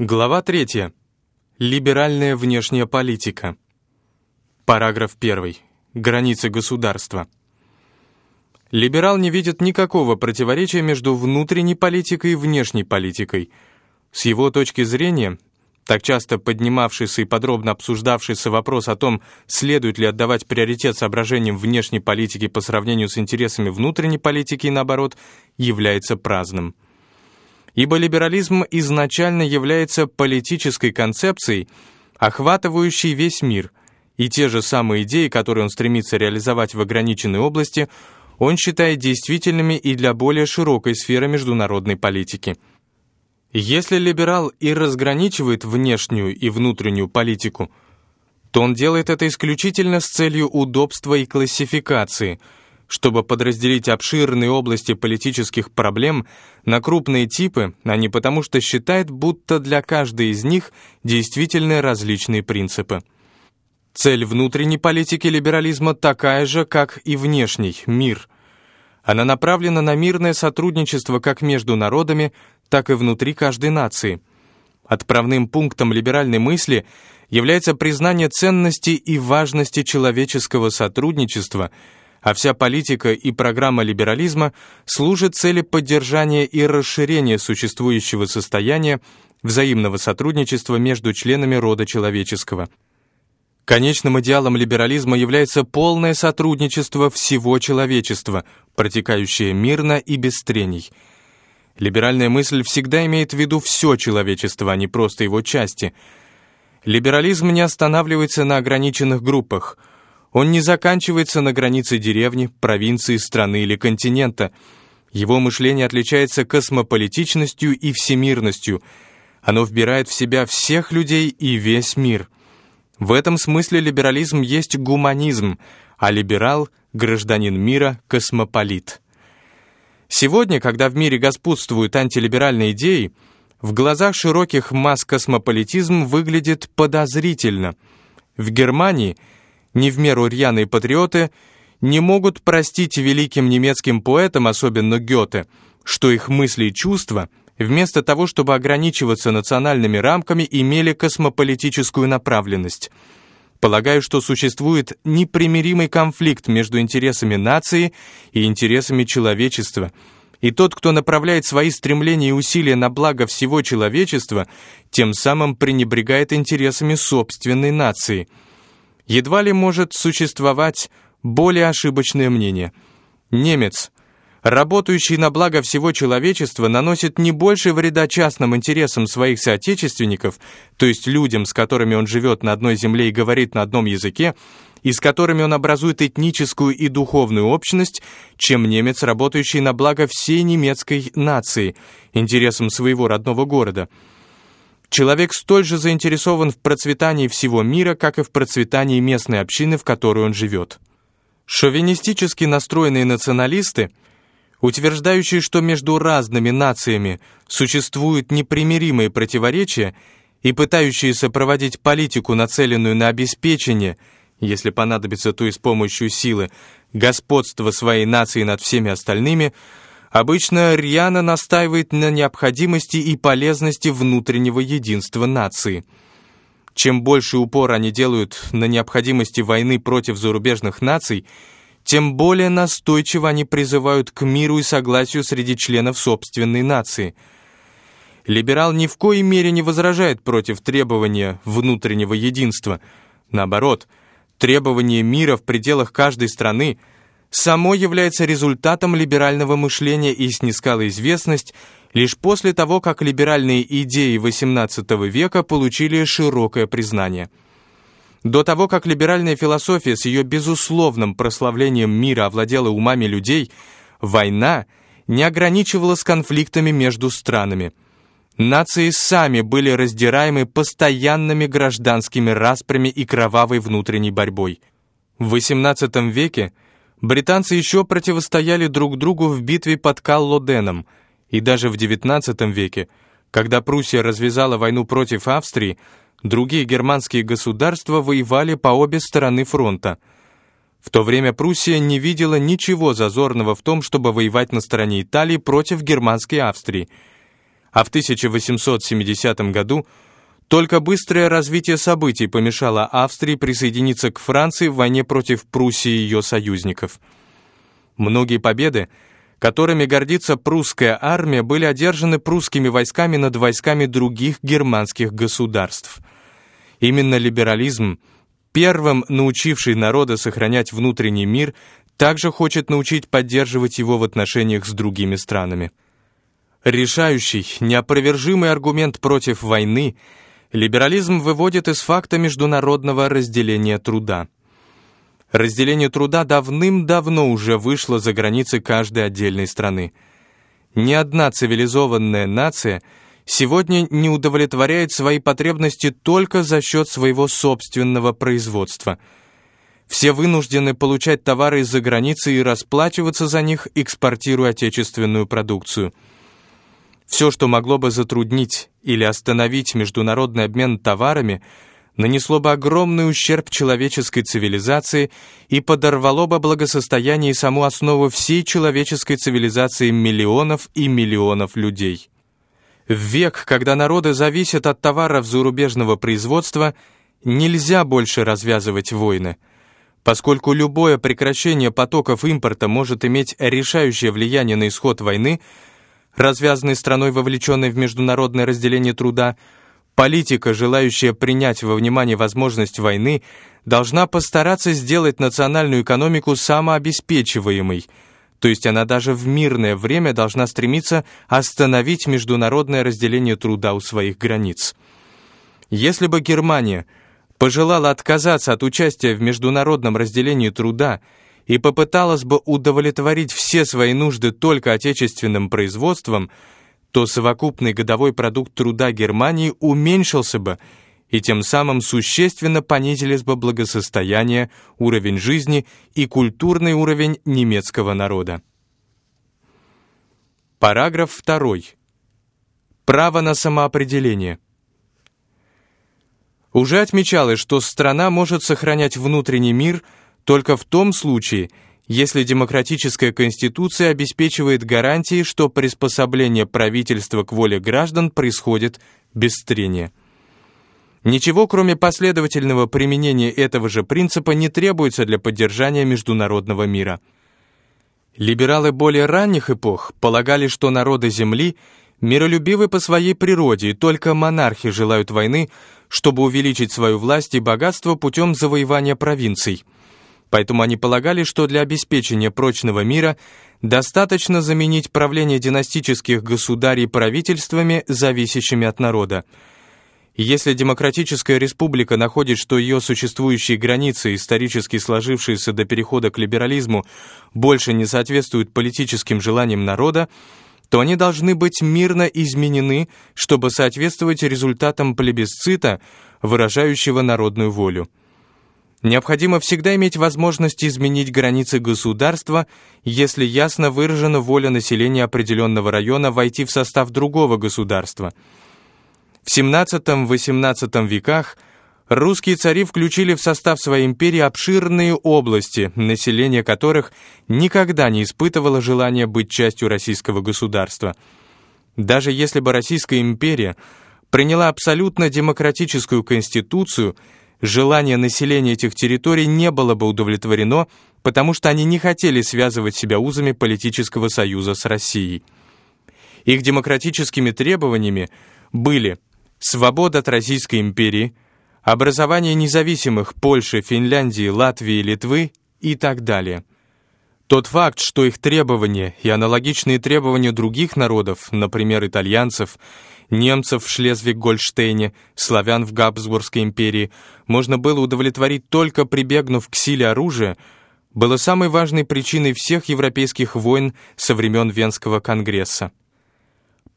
Глава 3. Либеральная внешняя политика. Параграф 1. Границы государства. Либерал не видит никакого противоречия между внутренней политикой и внешней политикой. С его точки зрения, так часто поднимавшийся и подробно обсуждавшийся вопрос о том, следует ли отдавать приоритет соображениям внешней политики по сравнению с интересами внутренней политики и наоборот, является праздным ибо либерализм изначально является политической концепцией, охватывающей весь мир, и те же самые идеи, которые он стремится реализовать в ограниченной области, он считает действительными и для более широкой сферы международной политики. Если либерал и разграничивает внешнюю и внутреннюю политику, то он делает это исключительно с целью удобства и классификации – чтобы подразделить обширные области политических проблем на крупные типы, а не потому что считает, будто для каждой из них действительно различные принципы. Цель внутренней политики либерализма такая же, как и внешний – мир. Она направлена на мирное сотрудничество как между народами, так и внутри каждой нации. Отправным пунктом либеральной мысли является признание ценности и важности человеческого сотрудничества – а вся политика и программа либерализма служит цели поддержания и расширения существующего состояния взаимного сотрудничества между членами рода человеческого. Конечным идеалом либерализма является полное сотрудничество всего человечества, протекающее мирно и без трений. Либеральная мысль всегда имеет в виду все человечество, а не просто его части. Либерализм не останавливается на ограниченных группах – он не заканчивается на границе деревни, провинции, страны или континента. Его мышление отличается космополитичностью и всемирностью. Оно вбирает в себя всех людей и весь мир. В этом смысле либерализм есть гуманизм, а либерал — гражданин мира, космополит. Сегодня, когда в мире господствуют антилиберальные идеи, в глазах широких масс космополитизм выглядит подозрительно. В Германии — не в меру рьяные патриоты не могут простить великим немецким поэтам, особенно Гёте, что их мысли и чувства, вместо того, чтобы ограничиваться национальными рамками, имели космополитическую направленность. Полагаю, что существует непримиримый конфликт между интересами нации и интересами человечества, и тот, кто направляет свои стремления и усилия на благо всего человечества, тем самым пренебрегает интересами собственной нации – едва ли может существовать более ошибочное мнение. Немец, работающий на благо всего человечества, наносит не больше вреда частным интересам своих соотечественников, то есть людям, с которыми он живет на одной земле и говорит на одном языке, и с которыми он образует этническую и духовную общность, чем немец, работающий на благо всей немецкой нации, интересам своего родного города – Человек столь же заинтересован в процветании всего мира, как и в процветании местной общины, в которой он живет. Шовинистически настроенные националисты, утверждающие, что между разными нациями существуют непримиримые противоречия и пытающиеся проводить политику, нацеленную на обеспечение, если понадобится, то и с помощью силы, господства своей нации над всеми остальными – обычно рьяно настаивает на необходимости и полезности внутреннего единства нации. Чем больше упор они делают на необходимости войны против зарубежных наций, тем более настойчиво они призывают к миру и согласию среди членов собственной нации. Либерал ни в коей мере не возражает против требования внутреннего единства. Наоборот, требование мира в пределах каждой страны – само является результатом либерального мышления и снискало известность лишь после того, как либеральные идеи XVIII века получили широкое признание. До того, как либеральная философия с ее безусловным прославлением мира овладела умами людей, война не ограничивалась конфликтами между странами. Нации сами были раздираемы постоянными гражданскими распрями и кровавой внутренней борьбой. В XVIII веке Британцы еще противостояли друг другу в битве под Каллоденом, и даже в XIX веке, когда Пруссия развязала войну против Австрии, другие германские государства воевали по обе стороны фронта. В то время Пруссия не видела ничего зазорного в том, чтобы воевать на стороне Италии против германской Австрии. А в 1870 году только быстрое развитие событий помешало Австрии присоединиться к Франции в войне против Пруссии и ее союзников. Многие победы, которыми гордится прусская армия, были одержаны прусскими войсками над войсками других германских государств. Именно либерализм, первым научивший народы сохранять внутренний мир, также хочет научить поддерживать его в отношениях с другими странами. Решающий, неопровержимый аргумент против войны либерализм выводит из факта международного разделения труда. Разделение труда давным-давно уже вышло за границы каждой отдельной страны. Ни одна цивилизованная нация сегодня не удовлетворяет свои потребности только за счет своего собственного производства – все вынуждены получать товары из-за границы и расплачиваться за них, экспортируя отечественную продукцию. Все, что могло бы затруднить или остановить международный обмен товарами, нанесло бы огромный ущерб человеческой цивилизации и подорвало бы благосостояние и саму основу всей человеческой цивилизации миллионов и миллионов людей. В век, когда народы зависят от товаров зарубежного производства, нельзя больше развязывать войны – Поскольку любое прекращение потоков импорта может иметь решающее влияние на исход войны, развязанной страной, вовлеченной в международное разделение труда, политика, желающая принять во внимание возможность войны, должна постараться сделать национальную экономику самообеспечиваемой, то есть она даже в мирное время должна стремиться остановить международное разделение труда у своих границ. Если бы Германия – пожелала отказаться от участия в международном разделении труда и попыталась бы удовлетворить все свои нужды только отечественным производством, то совокупный годовой продукт труда Германии уменьшился бы, и тем самым существенно понизились бы благосостояние, уровень жизни и культурный уровень немецкого народа. Параграф 2. Право на самоопределение. Уже отмечалось, что страна может сохранять внутренний мир только в том случае, если демократическая конституция обеспечивает гарантии, что приспособление правительства к воле граждан происходит без трения. Ничего, кроме последовательного применения этого же принципа, не требуется для поддержания международного мира. Либералы более ранних эпох полагали, что народы Земли миролюбивы по своей природе, и только монархи желают войны, чтобы увеличить свою власть и богатство путем завоевания провинций. Поэтому они полагали, что для обеспечения прочного мира достаточно заменить правление династических государей правительствами, зависящими от народа. Если демократическая республика находит, что ее существующие границы, исторически сложившиеся до перехода к либерализму, больше не соответствуют политическим желаниям народа, то они должны быть мирно изменены, чтобы соответствовать результатам плебисцита, выражающего народную волю. Необходимо всегда иметь возможность изменить границы государства, если ясно выражена воля населения определенного района войти в состав другого государства. В XVII-XVIII веках – русские цари включили в состав своей империи обширные области, население которых никогда не испытывало желания быть частью российского государства. Даже если бы Российская империя приняла абсолютно демократическую конституцию, желание населения этих территорий не было бы удовлетворено, потому что они не хотели связывать себя узами политического союза с Россией. Их демократическими требованиями были свобода от Российской империи – образование независимых Польши, Финляндии, Латвии, Литвы и так далее. Тот факт, что их требования и аналогичные требования других народов, например, итальянцев, немцев в Шлезвиг-Гольштейне, славян в Габсбургской империи, можно было удовлетворить только прибегнув к силе оружия, было самой важной причиной всех европейских войн со времен Венского конгресса.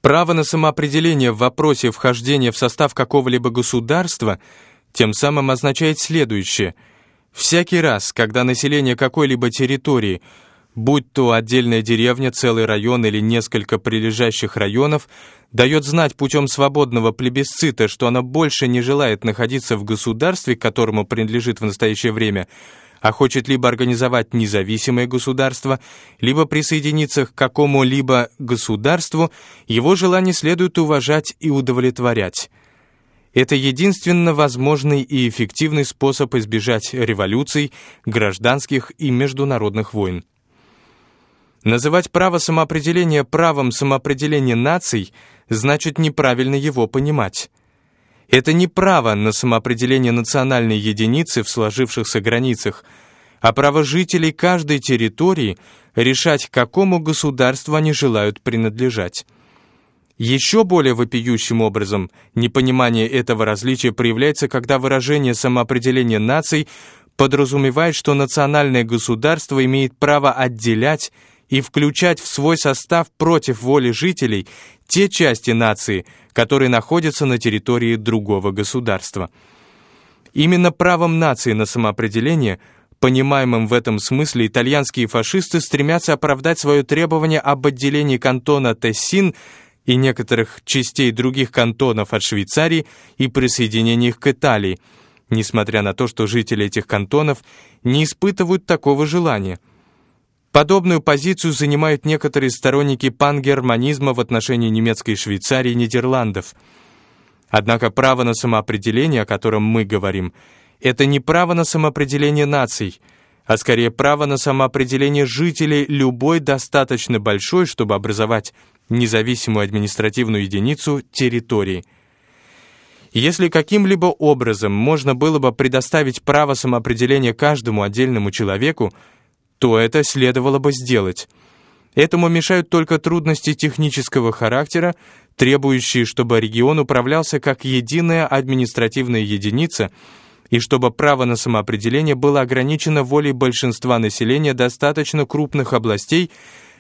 Право на самоопределение в вопросе вхождения в состав какого-либо государства – тем самым означает следующее. Всякий раз, когда население какой-либо территории будь то отдельная деревня, целый район или несколько прилежащих районов, дает знать путем свободного плебисцита, что она больше не желает находиться в государстве, которому принадлежит в настоящее время, а хочет либо организовать независимое государство, либо присоединиться к какому-либо государству, его желание следует уважать и удовлетворять. Это единственно возможный и эффективный способ избежать революций, гражданских и международных войн. Называть право самоопределения правом самоопределения наций значит неправильно его понимать. Это не право на самоопределение национальной единицы в сложившихся границах, а право жителей каждой территории решать, к какому государству они желают принадлежать. Еще более вопиющим образом непонимание этого различия проявляется, когда выражение самоопределения наций подразумевает, что национальное государство имеет право отделять и включать в свой состав против воли жителей те части нации, которые находятся на территории другого государства. Именно правом нации на самоопределение, понимаемым в этом смысле, итальянские фашисты стремятся оправдать свое требование об отделении кантона Тессин и некоторых частей других кантонов от Швейцарии и присоединении их к Италии, несмотря на то, что жители этих кантонов не испытывают такого желания – Подобную позицию занимают некоторые сторонники пангерманизма в отношении немецкой Швейцарии и Нидерландов. Однако право на самоопределение, о котором мы говорим, это не право на самоопределение наций, а скорее право на самоопределение жителей любой достаточно большой, чтобы образовать независимую административную единицу территории. Если каким-либо образом можно было бы предоставить право самоопределения каждому отдельному человеку, то это следовало бы сделать. Этому мешают только трудности технического характера, требующие, чтобы регион управлялся как единая административная единица и чтобы право на самоопределение было ограничено волей большинства населения достаточно крупных областей,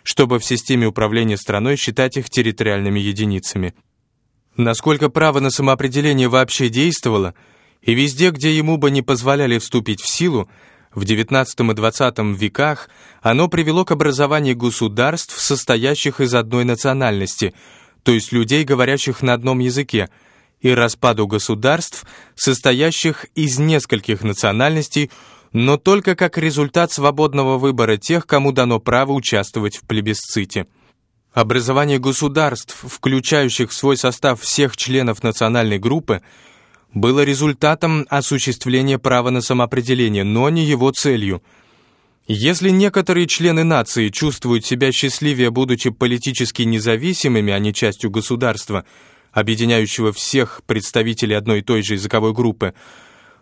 чтобы в системе управления страной считать их территориальными единицами. Насколько право на самоопределение вообще действовало, и везде, где ему бы не позволяли вступить в силу, в XIX и XX веках оно привело к образованию государств, состоящих из одной национальности, то есть людей, говорящих на одном языке, и распаду государств, состоящих из нескольких национальностей, но только как результат свободного выбора тех, кому дано право участвовать в плебисците. Образование государств, включающих в свой состав всех членов национальной группы, было результатом осуществления права на самоопределение, но не его целью. Если некоторые члены нации чувствуют себя счастливее, будучи политически независимыми, а не частью государства, объединяющего всех представителей одной и той же языковой группы,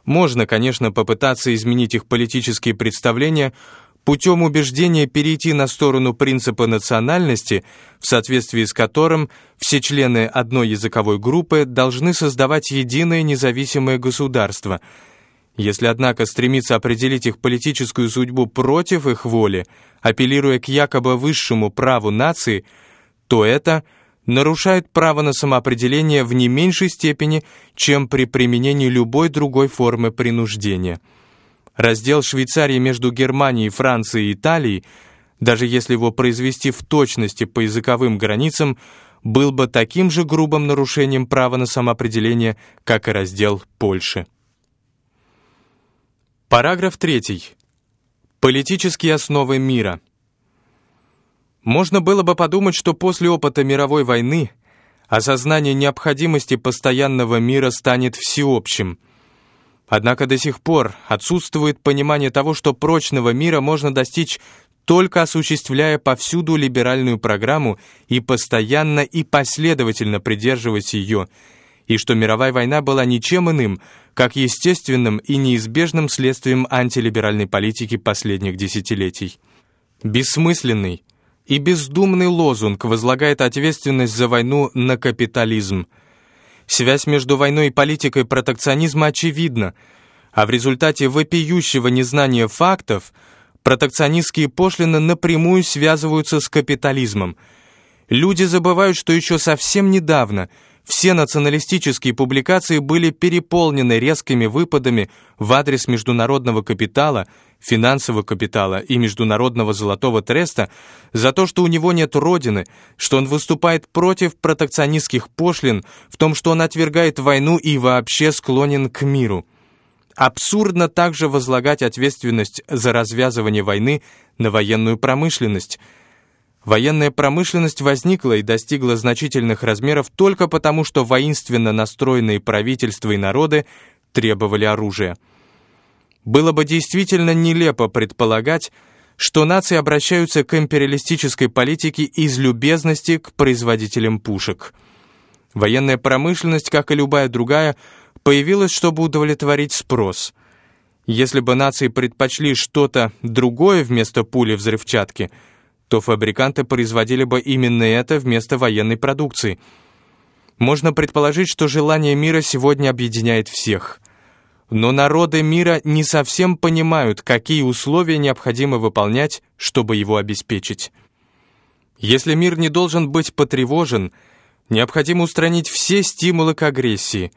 можно, конечно, попытаться изменить их политические представления – путем убеждения перейти на сторону принципа национальности, в соответствии с которым все члены одной языковой группы должны создавать единое независимое государство. Если, однако, стремиться определить их политическую судьбу против их воли, апеллируя к якобы высшему праву нации, то это нарушает право на самоопределение в не меньшей степени, чем при применении любой другой формы принуждения. Раздел Швейцарии между Германией, Францией и Италией, даже если его произвести в точности по языковым границам, был бы таким же грубым нарушением права на самоопределение, как и раздел Польши. Параграф 3. Политические основы мира. Можно было бы подумать, что после опыта мировой войны осознание необходимости постоянного мира станет всеобщим – Однако до сих пор отсутствует понимание того, что прочного мира можно достичь только осуществляя повсюду либеральную программу и постоянно и последовательно придерживаясь ее, и что мировая война была ничем иным, как естественным и неизбежным следствием антилиберальной политики последних десятилетий. Бессмысленный и бездумный лозунг возлагает ответственность за войну на капитализм – Связь между войной и политикой протекционизма очевидна, а в результате вопиющего незнания фактов протекционистские пошлины напрямую связываются с капитализмом. Люди забывают, что еще совсем недавно все националистические публикации были переполнены резкими выпадами в адрес международного капитала финансового капитала и Международного золотого треста за то, что у него нет родины, что он выступает против протекционистских пошлин, в том, что он отвергает войну и вообще склонен к миру. Абсурдно также возлагать ответственность за развязывание войны на военную промышленность. Военная промышленность возникла и достигла значительных размеров только потому, что воинственно настроенные правительства и народы требовали оружия. Было бы действительно нелепо предполагать, что нации обращаются к империалистической политике из любезности к производителям пушек. Военная промышленность, как и любая другая, появилась, чтобы удовлетворить спрос. Если бы нации предпочли что-то другое вместо пули взрывчатки, то фабриканты производили бы именно это вместо военной продукции. Можно предположить, что желание мира сегодня объединяет всех – но народы мира не совсем понимают, какие условия необходимо выполнять, чтобы его обеспечить. Если мир не должен быть потревожен, необходимо устранить все стимулы к агрессии.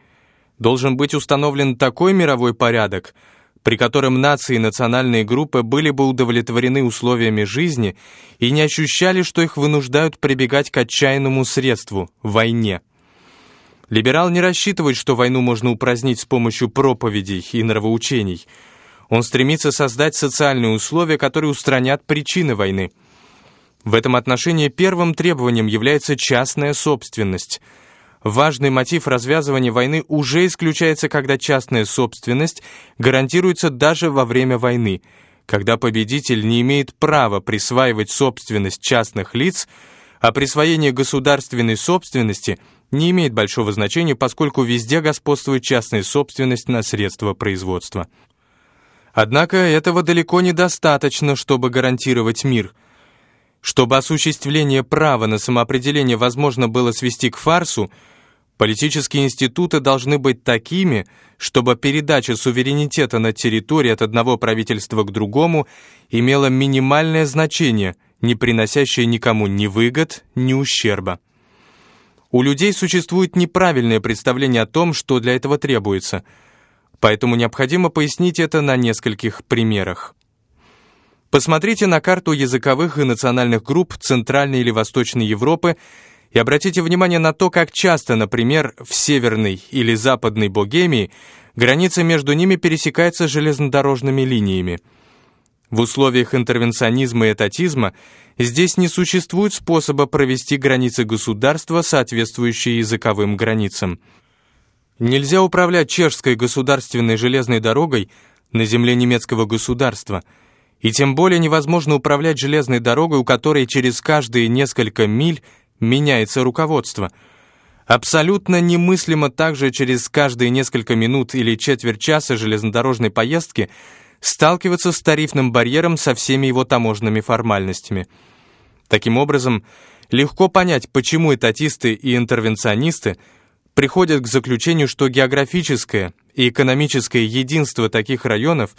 Должен быть установлен такой мировой порядок, при котором нации и национальные группы были бы удовлетворены условиями жизни и не ощущали, что их вынуждают прибегать к отчаянному средству – войне. Либерал не рассчитывает, что войну можно упразднить с помощью проповедей и нравоучений. Он стремится создать социальные условия, которые устранят причины войны. В этом отношении первым требованием является частная собственность. Важный мотив развязывания войны уже исключается, когда частная собственность гарантируется даже во время войны, когда победитель не имеет права присваивать собственность частных лиц, а присвоение государственной собственности – не имеет большого значения, поскольку везде господствует частная собственность на средства производства. Однако этого далеко недостаточно, чтобы гарантировать мир. Чтобы осуществление права на самоопределение возможно было свести к фарсу, политические институты должны быть такими, чтобы передача суверенитета на территории от одного правительства к другому имела минимальное значение, не приносящее никому ни выгод, ни ущерба. У людей существует неправильное представление о том, что для этого требуется, поэтому необходимо пояснить это на нескольких примерах. Посмотрите на карту языковых и национальных групп Центральной или Восточной Европы и обратите внимание на то, как часто, например, в Северной или Западной Богемии граница между ними пересекается железнодорожными линиями. В условиях интервенционизма и этатизма Здесь не существует способа провести границы государства, соответствующие языковым границам. Нельзя управлять чешской государственной железной дорогой на земле немецкого государства, и тем более невозможно управлять железной дорогой, у которой через каждые несколько миль меняется руководство. Абсолютно немыслимо также через каждые несколько минут или четверть часа железнодорожной поездки сталкиваться с тарифным барьером со всеми его таможенными формальностями – Таким образом, легко понять, почему этатисты и интервенционисты приходят к заключению, что географическое и экономическое единство таких районов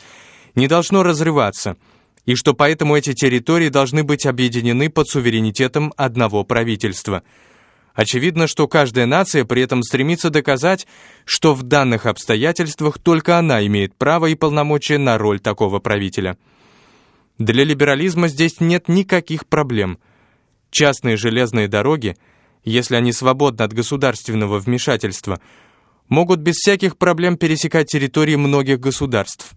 не должно разрываться, и что поэтому эти территории должны быть объединены под суверенитетом одного правительства. Очевидно, что каждая нация при этом стремится доказать, что в данных обстоятельствах только она имеет право и полномочия на роль такого правителя. Для либерализма здесь нет никаких проблем. Частные железные дороги, если они свободны от государственного вмешательства, могут без всяких проблем пересекать территории многих государств.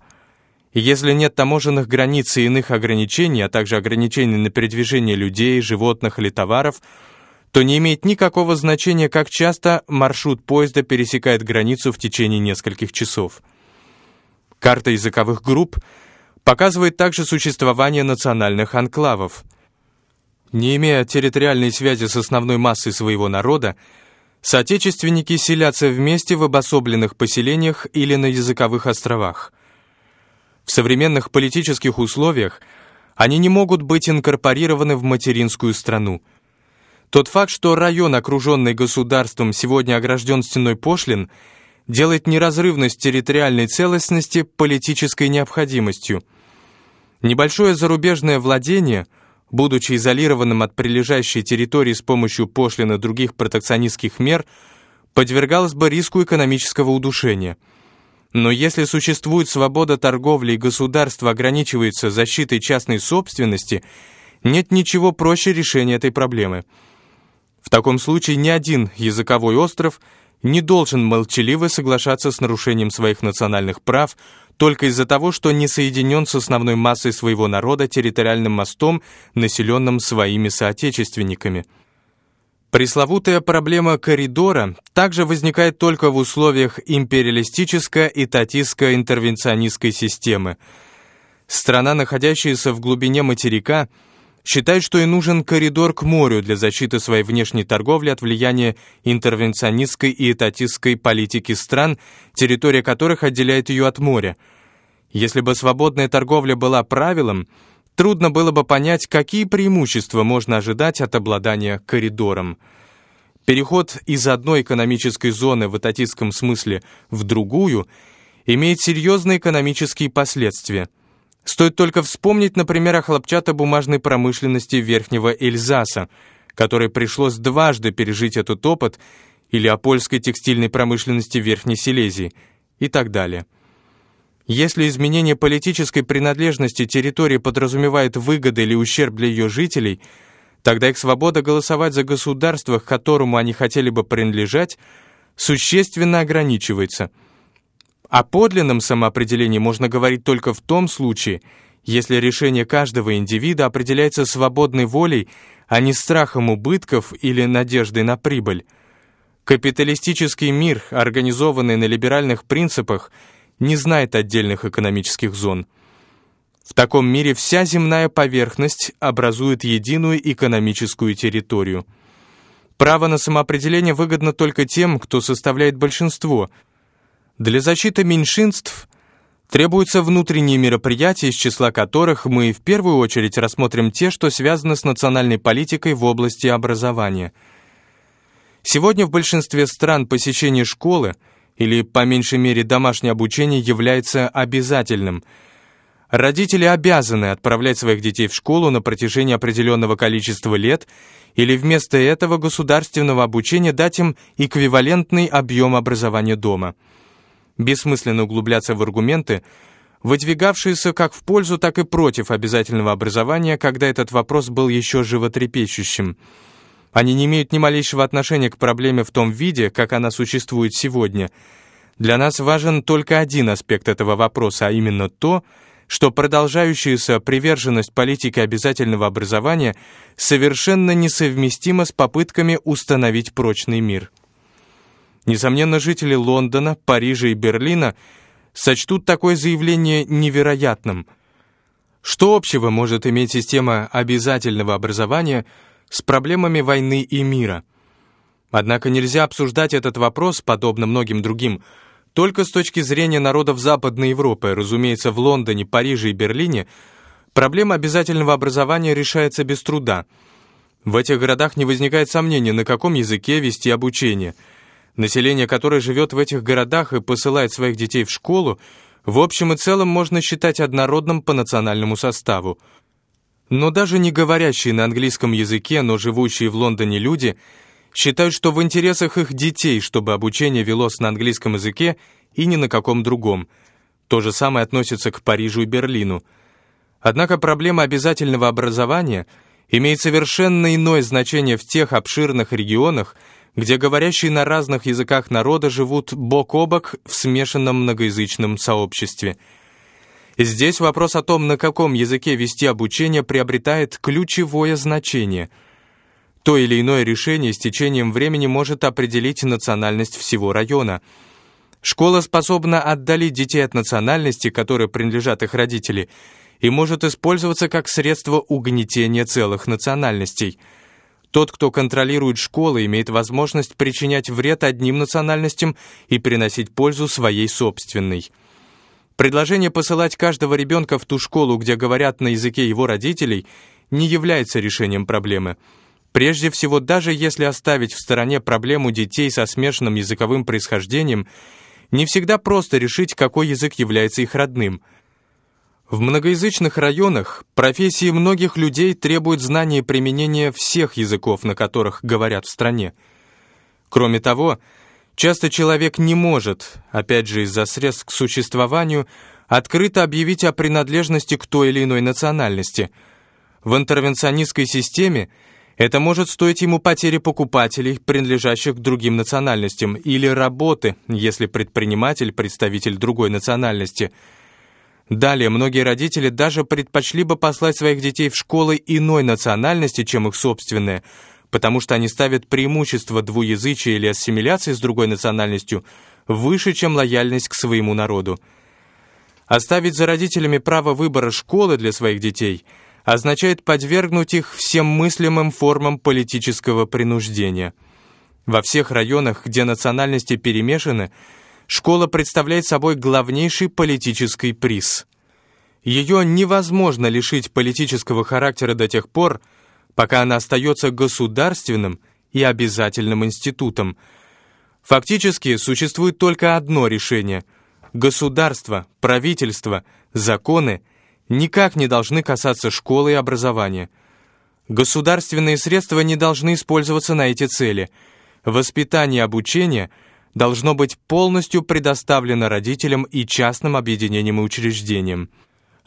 Если нет таможенных границ и иных ограничений, а также ограничений на передвижение людей, животных или товаров, то не имеет никакого значения, как часто маршрут поезда пересекает границу в течение нескольких часов. Карта языковых групп — показывает также существование национальных анклавов. Не имея территориальной связи с основной массой своего народа, соотечественники селятся вместе в обособленных поселениях или на языковых островах. В современных политических условиях они не могут быть инкорпорированы в материнскую страну. Тот факт, что район, окруженный государством, сегодня огражден стеной пошлин – делает неразрывность территориальной целостности политической необходимостью. Небольшое зарубежное владение, будучи изолированным от прилежащей территории с помощью пошлин других протекционистских мер, подвергалось бы риску экономического удушения. Но если существует свобода торговли и государство ограничивается защитой частной собственности, нет ничего проще решения этой проблемы. В таком случае ни один языковой остров не должен молчаливо соглашаться с нарушением своих национальных прав только из-за того, что не соединен с основной массой своего народа территориальным мостом, населенным своими соотечественниками. Пресловутая проблема коридора также возникает только в условиях империалистической и татистской интервенционистской системы. Страна, находящаяся в глубине материка, считает, что и нужен коридор к морю для защиты своей внешней торговли от влияния интервенционистской и этатистской политики стран, территория которых отделяет ее от моря. Если бы свободная торговля была правилом, Трудно было бы понять, какие преимущества можно ожидать от обладания коридором. Переход из одной экономической зоны в этатистском смысле в другую имеет серьезные экономические последствия. Стоит только вспомнить, например, о хлопчатобумажной промышленности Верхнего Эльзаса, которой пришлось дважды пережить этот опыт, или о польской текстильной промышленности Верхней Силезии и так далее. Если изменение политической принадлежности территории подразумевает выгоды или ущерб для ее жителей, тогда их свобода голосовать за государство, к которому они хотели бы принадлежать, существенно ограничивается. О подлинном самоопределении можно говорить только в том случае, если решение каждого индивида определяется свободной волей, а не страхом убытков или надеждой на прибыль. Капиталистический мир, организованный на либеральных принципах, не знает отдельных экономических зон. В таком мире вся земная поверхность образует единую экономическую территорию. Право на самоопределение выгодно только тем, кто составляет большинство. Для защиты меньшинств требуются внутренние мероприятия, из числа которых мы в первую очередь рассмотрим те, что связаны с национальной политикой в области образования. Сегодня в большинстве стран посещение школы – или, по меньшей мере, домашнее обучение является обязательным. Родители обязаны отправлять своих детей в школу на протяжении определенного количества лет или вместо этого государственного обучения дать им эквивалентный объем образования дома. Бессмысленно углубляться в аргументы, выдвигавшиеся как в пользу, так и против обязательного образования, когда этот вопрос был еще животрепещущим – они не имеют ни малейшего отношения к проблеме в том виде, как она существует сегодня. Для нас важен только один аспект этого вопроса, а именно то, что продолжающаяся приверженность политике обязательного образования совершенно несовместима с попытками установить прочный мир. Несомненно, жители Лондона, Парижа и Берлина сочтут такое заявление невероятным. Что общего может иметь система обязательного образования – с проблемами войны и мира. Однако нельзя обсуждать этот вопрос, подобно многим другим, только с точки зрения народов Западной Европы. Разумеется, в Лондоне, Париже и Берлине проблема обязательного образования решается без труда. В этих городах не возникает сомнения, на каком языке вести обучение. Население, которое живет в этих городах и посылает своих детей в школу, в общем и целом можно считать однородным по национальному составу. Но даже не говорящие на английском языке, но живущие в Лондоне люди считают, что в интересах их детей, чтобы обучение велось на английском языке и ни на каком другом. То же самое относится к Парижу и Берлину. Однако проблема обязательного образования имеет совершенно иное значение в тех обширных регионах, где говорящие на разных языках народа живут бок о бок в смешанном многоязычном сообществе – Здесь вопрос о том, на каком языке вести обучение, приобретает ключевое значение. То или иное решение с течением времени может определить национальность всего района. Школа способна отдалить детей от национальности, которой принадлежат их родители, и может использоваться как средство угнетения целых национальностей. Тот, кто контролирует школы, имеет возможность причинять вред одним национальностям и приносить пользу своей собственной. Предложение посылать каждого ребенка в ту школу, где говорят на языке его родителей, не является решением проблемы. Прежде всего, даже если оставить в стороне проблему детей со смешанным языковым происхождением, не всегда просто решить, какой язык является их родным. В многоязычных районах профессии многих людей требуют знания и применения всех языков, на которых говорят в стране. Кроме того, Часто человек не может, опять же из-за средств к существованию, открыто объявить о принадлежности к той или иной национальности. В интервенционистской системе это может стоить ему потери покупателей, принадлежащих к другим национальностям, или работы, если предприниматель – представитель другой национальности. Далее, многие родители даже предпочли бы послать своих детей в школы иной национальности, чем их собственные, потому что они ставят преимущество двуязычия или ассимиляции с другой национальностью выше, чем лояльность к своему народу. Оставить за родителями право выбора школы для своих детей означает подвергнуть их всем мыслимым формам политического принуждения. Во всех районах, где национальности перемешаны, школа представляет собой главнейший политический приз. Ее невозможно лишить политического характера до тех пор, пока она остается государственным и обязательным институтом. Фактически существует только одно решение – Государство, правительство, законы никак не должны касаться школы и образования. Государственные средства не должны использоваться на эти цели. Воспитание и обучение должно быть полностью предоставлено родителям и частным объединениям и учреждениям.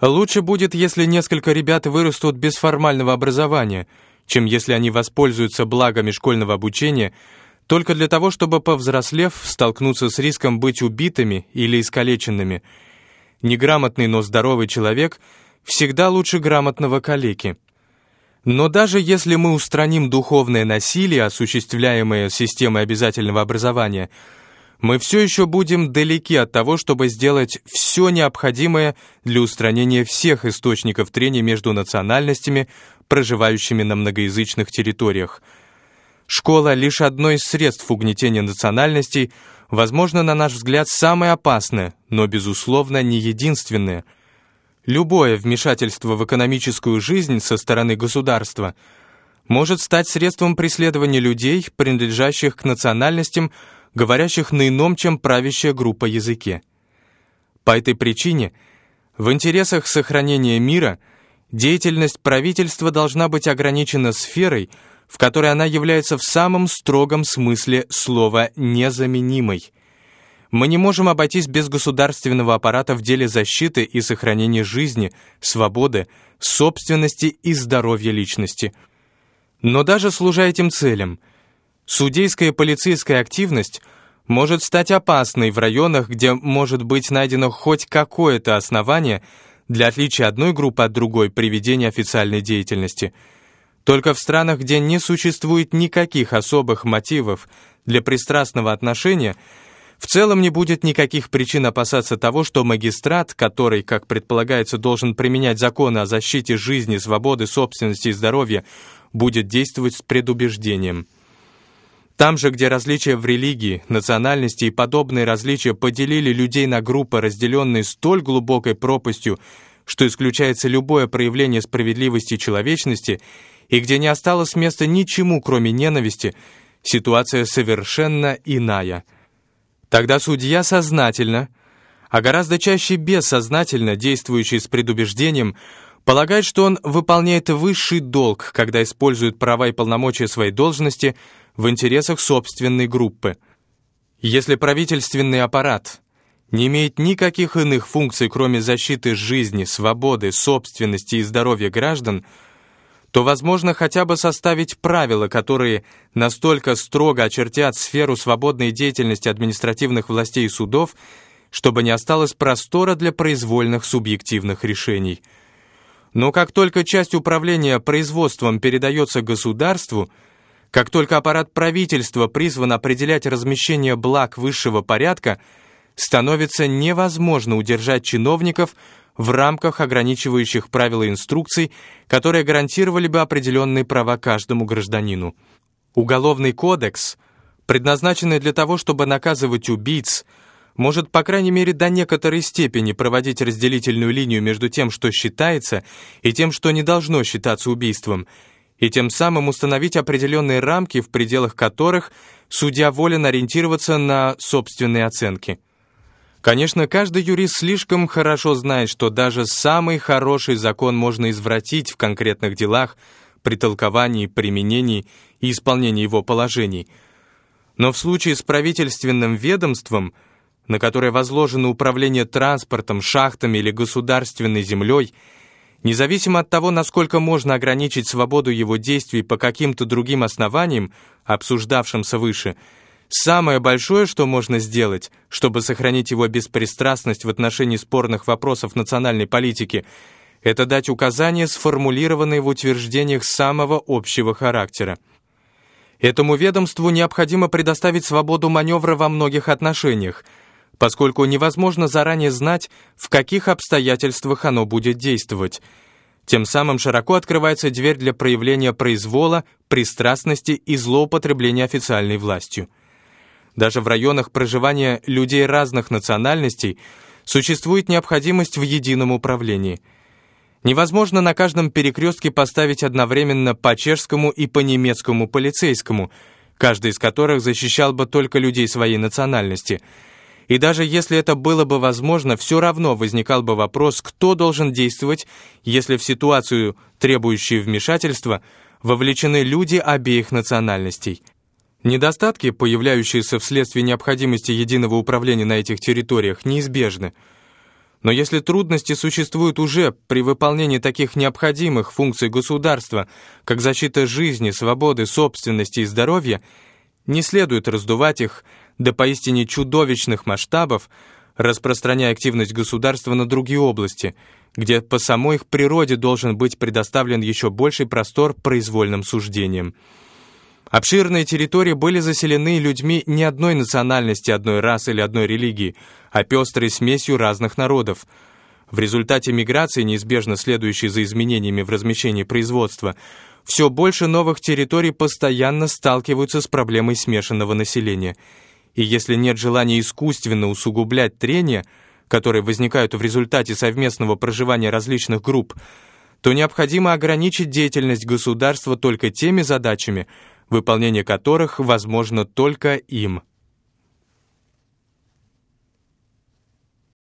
Лучше будет, если несколько ребят вырастут без формального образования, чем если они воспользуются благами школьного обучения – только для того, чтобы, повзрослев, столкнуться с риском быть убитыми или искалеченными. Неграмотный, но здоровый человек всегда лучше грамотного калеки. Но даже если мы устраним духовное насилие, осуществляемое системой обязательного образования, мы все еще будем далеки от того, чтобы сделать все необходимое для устранения всех источников трения между национальностями, проживающими на многоязычных территориях – Школа — лишь одно из средств угнетения национальностей, возможно, на наш взгляд, самое опасное, но, безусловно, не единственное. Любое вмешательство в экономическую жизнь со стороны государства может стать средством преследования людей, принадлежащих к национальностям, говорящих на ином, чем правящая группа языке. По этой причине в интересах сохранения мира деятельность правительства должна быть ограничена сферой, в которой она является в самом строгом смысле слова «незаменимой». Мы не можем обойтись без государственного аппарата в деле защиты и сохранения жизни, свободы, собственности и здоровья личности. Но даже служа этим целям, судейская полицейская активность может стать опасной в районах, где может быть найдено хоть какое-то основание для отличия одной группы от другой при ведении официальной деятельности – только в странах, где не существует никаких особых мотивов для пристрастного отношения, в целом не будет никаких причин опасаться того, что магистрат, который, как предполагается, должен применять законы о защите жизни, свободы, собственности и здоровья, будет действовать с предубеждением. Там же, где различия в религии, национальности и подобные различия поделили людей на группы, разделенные столь глубокой пропастью, что исключается любое проявление справедливости и человечности – и где не осталось места ничему, кроме ненависти, ситуация совершенно иная. Тогда судья сознательно, а гораздо чаще бессознательно действующий с предубеждением, полагает, что он выполняет высший долг, когда использует права и полномочия своей должности в интересах собственной группы. Если правительственный аппарат не имеет никаких иных функций, кроме защиты жизни, свободы, собственности и здоровья граждан – то возможно хотя бы составить правила, которые настолько строго очертят сферу свободной деятельности административных властей и судов, чтобы не осталось простора для произвольных субъективных решений. Но как только часть управления производством передается государству, как только аппарат правительства призван определять размещение благ высшего порядка, становится невозможно удержать чиновников в рамках ограничивающих правил и инструкций, которые гарантировали бы определенные права каждому гражданину. Уголовный кодекс, предназначенный для того, чтобы наказывать убийц, может, по крайней мере, до некоторой степени проводить разделительную линию между тем, что считается, и тем, что не должно считаться убийством, и тем самым установить определенные рамки, в пределах которых судья волен ориентироваться на собственные оценки. Конечно, каждый юрист слишком хорошо знает, что даже самый хороший закон можно извратить в конкретных делах при толковании, применении и исполнении его положений. Но в случае с правительственным ведомством, на которое возложено управление транспортом, шахтами или государственной землей, независимо от того, насколько можно ограничить свободу его действий по каким-то другим основаниям, обсуждавшимся выше, самое большое, что можно сделать, чтобы сохранить его беспристрастность в отношении спорных вопросов национальной политики, это дать указания, сформулированные в утверждениях самого общего характера. Этому ведомству необходимо предоставить свободу маневра во многих отношениях, поскольку невозможно заранее знать, в каких обстоятельствах оно будет действовать. Тем самым широко открывается дверь для проявления произвола, пристрастности и злоупотребления официальной властью. Даже в районах проживания людей разных национальностей существует необходимость в едином управлении – Невозможно на каждом перекрестке поставить одновременно по чешскому и по немецкому полицейскому, каждый из которых защищал бы только людей своей национальности. И даже если это было бы возможно, все равно возникал бы вопрос, кто должен действовать, если в ситуацию, требующую вмешательства, вовлечены люди обеих национальностей. Недостатки, появляющиеся вследствие необходимости единого управления на этих территориях, неизбежны – но если трудности существуют уже при выполнении таких необходимых функций государства, как защита жизни, свободы, собственности и здоровья, не следует раздувать их до поистине чудовищных масштабов, распространяя активность государства на другие области, где по самой их природе должен быть предоставлен еще больший простор произвольным суждениям. Обширные территории были заселены людьми не одной национальности, одной расы или одной религии, а пестрой смесью разных народов. В результате миграции, неизбежно следующей за изменениями в размещении производства, все больше новых территорий постоянно сталкиваются с проблемой смешанного населения. И если нет желания искусственно усугублять трения, которые возникают в результате совместного проживания различных групп, то необходимо ограничить деятельность государства только теми задачами, выполнение которых возможно только им –